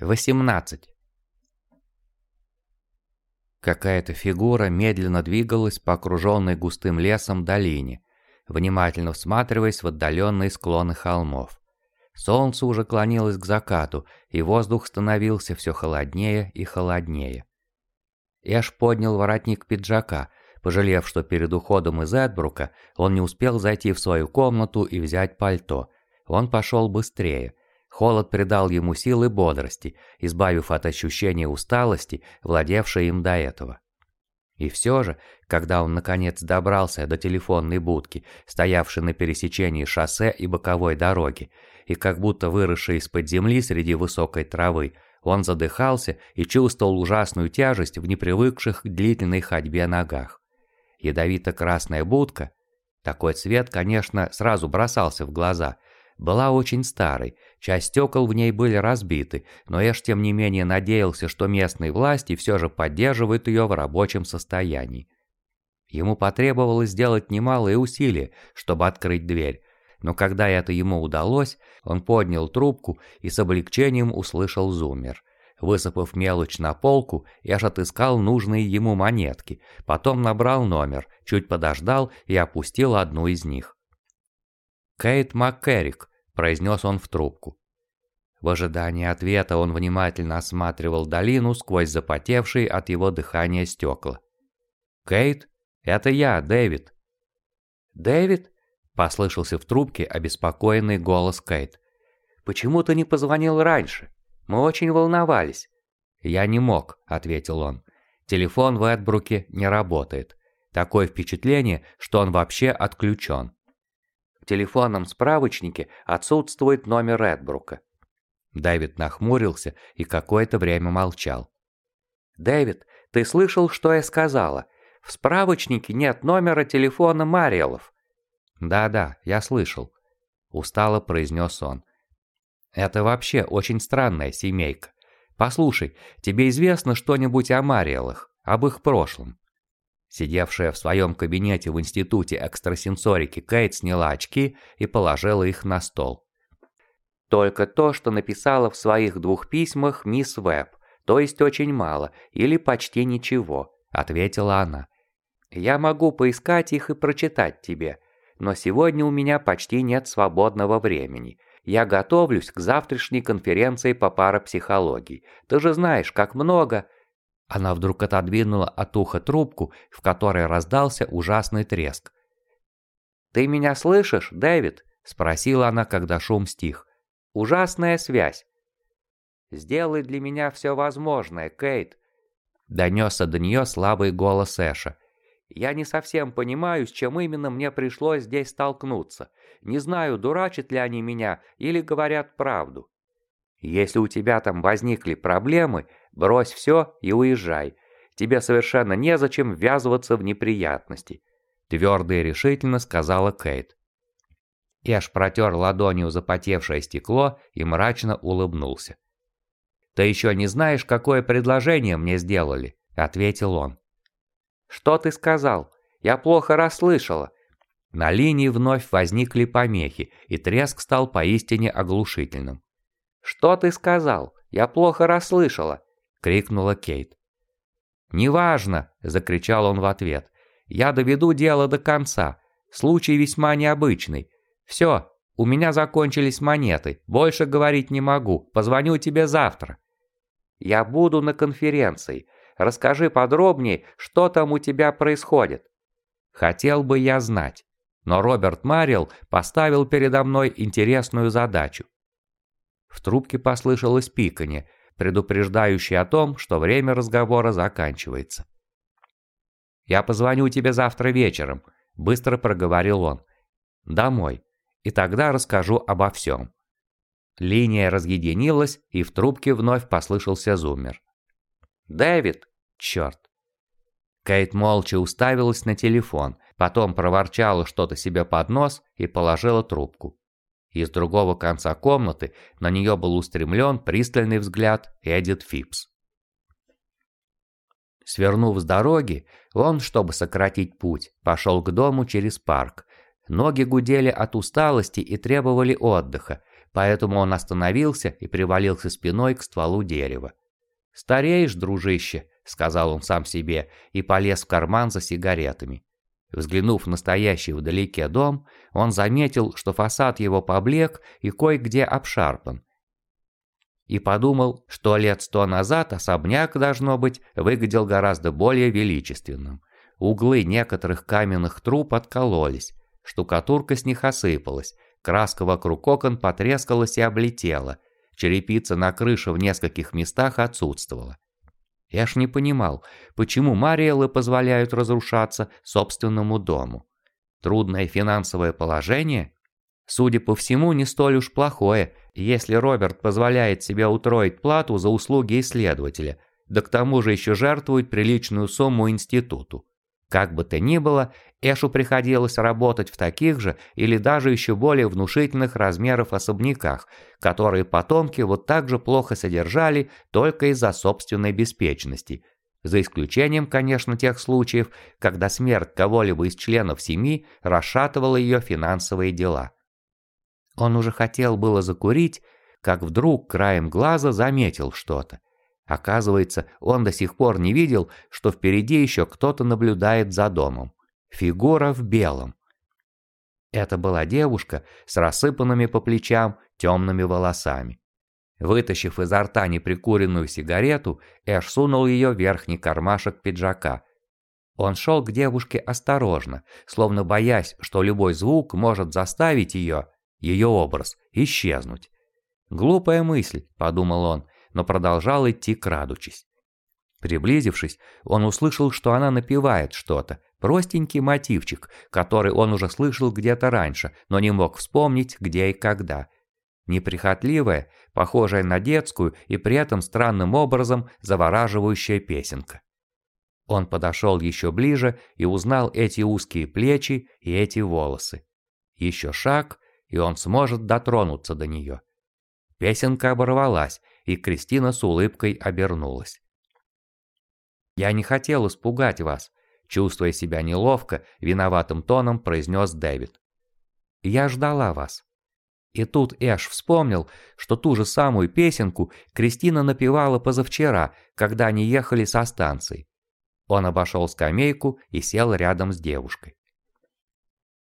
18. Какая-то фигура медленно двигалась по окруженной густым лесом долине, внимательно всматриваясь в отдаленные склоны холмов. Солнце уже клонилось к закату, и воздух становился все холоднее и холоднее. Эш поднял воротник пиджака, пожалев, что перед уходом из Эдбрука он не успел зайти в свою комнату и взять пальто. Он пошел быстрее – Холод придал ему силы бодрости, избавив от ощущения усталости, владевшей им до этого. И все же, когда он наконец добрался до телефонной будки, стоявшей на пересечении шоссе и боковой дороги, и как будто выросшей из-под земли среди высокой травы, он задыхался и чувствовал ужасную тяжесть в непривыкших к длительной ходьбе ногах. Ядовито-красная будка, такой цвет, конечно, сразу бросался в глаза, была очень старой, часть стекол в ней были разбиты, но Эш тем не менее надеялся, что местные власти все же поддерживают ее в рабочем состоянии. Ему потребовалось сделать немалые усилия, чтобы открыть дверь, но когда это ему удалось, он поднял трубку и с облегчением услышал зуммер. Высыпав мелочь на полку, Эш отыскал нужные ему монетки, потом набрал номер, чуть подождал и опустил одну из них. «Кейт МакКеррик», — произнес он в трубку. В ожидании ответа он внимательно осматривал долину сквозь запотевшие от его дыхания стекла. «Кейт, это я, Дэвид». «Дэвид?» — послышался в трубке обеспокоенный голос Кейт. «Почему ты не позвонил раньше? Мы очень волновались». «Я не мог», — ответил он. «Телефон в Эдбруке не работает. Такое впечатление, что он вообще отключен». В телефонном справочнике отсутствует номер Эдбрука. Дэвид нахмурился и какое-то время молчал. «Дэвид, ты слышал, что я сказала? В справочнике нет номера телефона Мариэлов». «Да-да, я слышал», — устало произнес он. «Это вообще очень странная семейка. Послушай, тебе известно что-нибудь о Мариэлах, об их прошлом?» Сидевшая в своем кабинете в институте экстрасенсорики Кейт сняла очки и положила их на стол. Только то, что написала в своих двух письмах мисс Веб, то есть очень мало или почти ничего, ответила она. Я могу поискать их и прочитать тебе, но сегодня у меня почти нет свободного времени. Я готовлюсь к завтрашней конференции по парапсихологии. Ты же знаешь, как много она вдруг отодвинула от уха трубку, в которой раздался ужасный треск. «Ты меня слышишь, Дэвид?» – спросила она, когда шум стих. «Ужасная связь». «Сделай для меня все возможное, Кейт», – донесся до нее слабый голос Эша. «Я не совсем понимаю, с чем именно мне пришлось здесь столкнуться. Не знаю, дурачат ли они меня или говорят правду. Если у тебя там возникли проблемы, брось все и уезжай. Тебе совершенно незачем ввязываться в неприятности», – твердо и решительно сказала Кейт. Эш протер ладонью запотевшее стекло и мрачно улыбнулся. «Ты еще не знаешь, какое предложение мне сделали», – ответил он. «Что ты сказал? Я плохо расслышала». На линии вновь возникли помехи, и треск стал поистине оглушительным. «Что ты сказал? Я плохо расслышала!» — крикнула Кейт. «Неважно!» — закричал он в ответ. «Я доведу дело до конца. Случай весьма необычный. Все, у меня закончились монеты. Больше говорить не могу. Позвоню тебе завтра». «Я буду на конференции. Расскажи подробнее, что там у тебя происходит». Хотел бы я знать. Но Роберт Марил поставил передо мной интересную задачу. В трубке послышалось пиканье, предупреждающее о том, что время разговора заканчивается. «Я позвоню тебе завтра вечером», — быстро проговорил он. «Домой. И тогда расскажу обо всем». Линия разъединилась, и в трубке вновь послышался зуммер. «Дэвид! Черт!» Кейт молча уставилась на телефон, потом проворчала что-то себе под нос и положила трубку. Из другого конца комнаты на нее был устремлен пристальный взгляд Эдит Фипс. Свернув с дороги, он, чтобы сократить путь, пошел к дому через парк. Ноги гудели от усталости и требовали отдыха, Поэтому он остановился и привалился спиной к стволу дерева. «Стареешь, дружище», — сказал он сам себе и полез в карман за сигаретами. Взглянув на стоящий вдалеке дом, он заметил, что фасад его поблек и кое-где обшарпан. И подумал, что лет сто назад особняк, должно быть, выглядел гораздо более величественным. Углы некоторых каменных труб откололись, штукатурка с них осыпалась, краска вокруг окон потрескалась и облетела, черепица на крыше в нескольких местах отсутствовала. Я ж не понимал, почему Мариэлы позволяют разрушаться собственному дому. Трудное финансовое положение? Судя по всему, не столь уж плохое, если Роберт позволяет себе утроить плату за услуги исследователя, да к тому же еще жертвует приличную сумму институту. Как бы то ни было, Эшу приходилось работать в таких же или даже еще более внушительных размеров особняках, которые потомки вот так же плохо содержали только из-за собственной беспечности. За исключением, конечно, тех случаев, когда смерть кого-либо из членов семьи расшатывала ее финансовые дела. Он уже хотел было закурить, как вдруг краем глаза заметил что-то. Оказывается, он до сих пор не видел, что впереди еще кто-то наблюдает за домом. Фигура в белом. Это была девушка с рассыпанными по плечам темными волосами. Вытащив изо рта неприкуренную сигарету, Эш сунул ее в верхний кармашек пиджака. Он шел к девушке осторожно, словно боясь, что любой звук может заставить ее, ее образ, исчезнуть. «Глупая мысль», — подумал он, но продолжал идти крадучись. Приблизившись, он услышал, что она напевает что-то, простенький мотивчик, который он уже слышал где-то раньше, но не мог вспомнить, где и когда. Неприхотливая, похожая на детскую и при этом странным образом завораживающая песенка. Он подошел еще ближе и узнал эти узкие плечи и эти волосы. Еще шаг, и он сможет дотронуться до нее. Песенка оборвалась, и Кристина с улыбкой обернулась. «Я не хотел испугать вас», – чувствуя себя неловко, виноватым тоном произнес Дэвид. «Я ждала вас». И тут Эш вспомнил, что ту же самую песенку Кристина напевала позавчера, когда они ехали со станции. Он обошел скамейку и сел рядом с девушкой.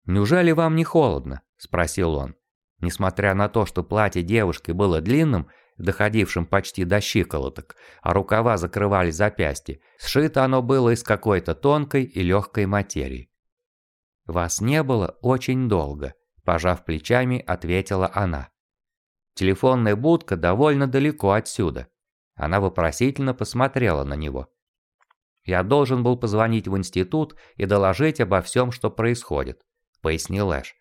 «Неужели вам не холодно?» – спросил он. Несмотря на то, что платье девушки было длинным, доходившим почти до щиколоток, а рукава закрывали запястья, сшито оно было из какой-то тонкой и легкой материи. «Вас не было очень долго», – пожав плечами, ответила она. «Телефонная будка довольно далеко отсюда». Она вопросительно посмотрела на него. «Я должен был позвонить в институт и доложить обо всем, что происходит», – пояснил Эш.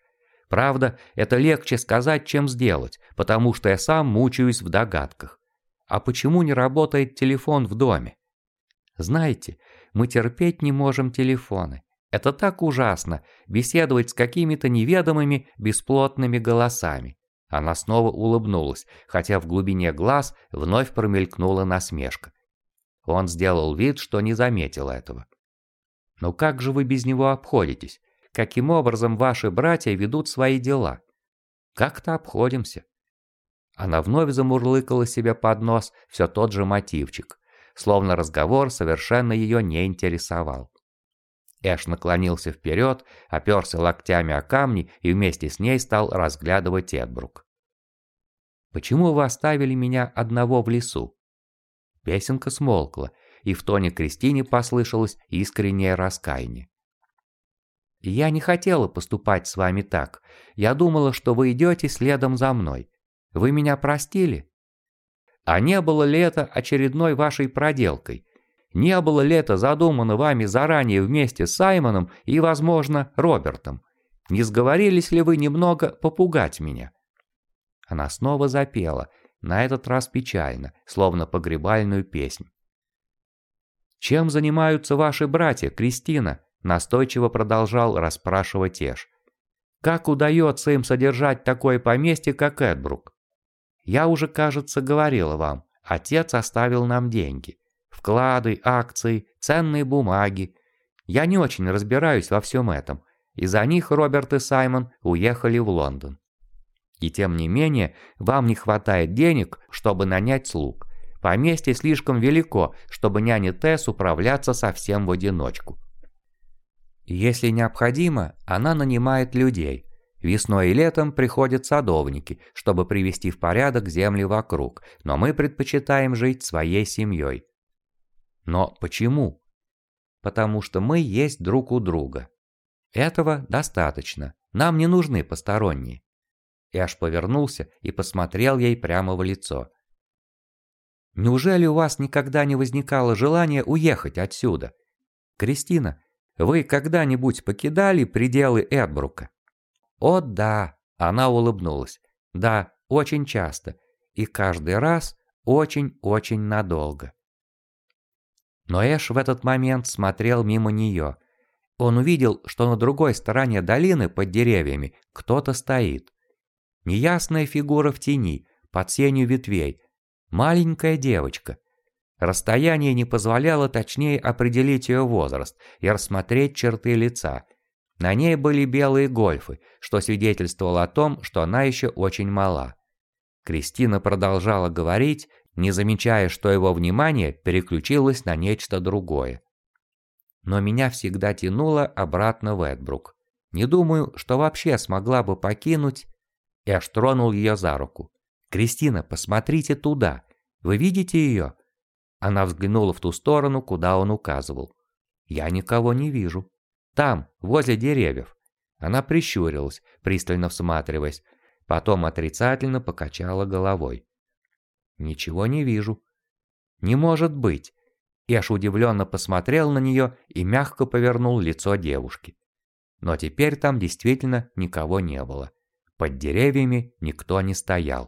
Правда, это легче сказать, чем сделать, потому что я сам мучаюсь в догадках. А почему не работает телефон в доме? Знаете, мы терпеть не можем телефоны. Это так ужасно, беседовать с какими-то неведомыми бесплотными голосами. Она снова улыбнулась, хотя в глубине глаз вновь промелькнула насмешка. Он сделал вид, что не заметил этого. «Ну как же вы без него обходитесь? Каким образом ваши братья ведут свои дела. Как-то обходимся. Она вновь замурлыкала себе под нос все тот же мотивчик, словно разговор совершенно ее не интересовал. Эш наклонился вперед, оперся локтями о камни и вместе с ней стал разглядывать Эдбрук. «Почему вы оставили меня одного в лесу?» Песенка смолкла, и в тоне Кристине послышалось искреннее раскаяние. Я не хотела поступать с вами так. Я думала, что вы идете следом за мной. Вы меня простили? А не было ли это очередной вашей проделкой? Не было ли это задумано вами заранее вместе с Саймоном и, возможно, Робертом? Не сговорились ли вы немного попугать меня?» Она снова запела, на этот раз печально, словно погребальную песнь. «Чем занимаются ваши братья, Кристина?» Настойчиво продолжал расспрашивать Эш. «Как удается им содержать такое поместье, как Эдбрук? Я уже, кажется, говорила вам, отец оставил нам деньги. Вклады, акции, ценные бумаги. Я не очень разбираюсь во всем этом. Из-за них Роберт и Саймон уехали в Лондон. И тем не менее, вам не хватает денег, чтобы нанять слуг. Поместье слишком велико, чтобы няне Тесс управляться совсем в одиночку. Если необходимо, она нанимает людей. Весной и летом приходят садовники, чтобы привести в порядок земли вокруг, но мы предпочитаем жить своей семьей. Но почему? Потому что мы есть друг у друга. Этого достаточно. Нам не нужны посторонние. Аж повернулся и посмотрел ей прямо в лицо. Неужели у вас никогда не возникало желания уехать отсюда? Кристина, вы когда-нибудь покидали пределы Эдбрука? О да, она улыбнулась. Да, очень часто. И каждый раз очень-очень надолго. Но Эш в этот момент смотрел мимо нее. Он увидел, что на другой стороне долины под деревьями кто-то стоит. Неясная фигура в тени, под сенью ветвей. Маленькая девочка. Расстояние не позволяло точнее определить ее возраст и рассмотреть черты лица. На ней были белые гольфы, что свидетельствовало о том, что она еще очень мала. Кристина продолжала говорить, не замечая, что его внимание переключилось на нечто другое. Но меня всегда тянуло обратно в Эдбрук. Не думаю, что вообще смогла бы покинуть и аж тронул ее за руку. «Кристина, посмотрите туда! Вы видите ее?» Она взглянула в ту сторону, куда он указывал. «Я никого не вижу. Там, возле деревьев». Она прищурилась, пристально всматриваясь, потом отрицательно покачала головой. «Ничего не вижу». «Не может быть!» Аж удивленно посмотрел на нее и мягко повернул лицо девушки. Но теперь там действительно никого не было. Под деревьями никто не стоял.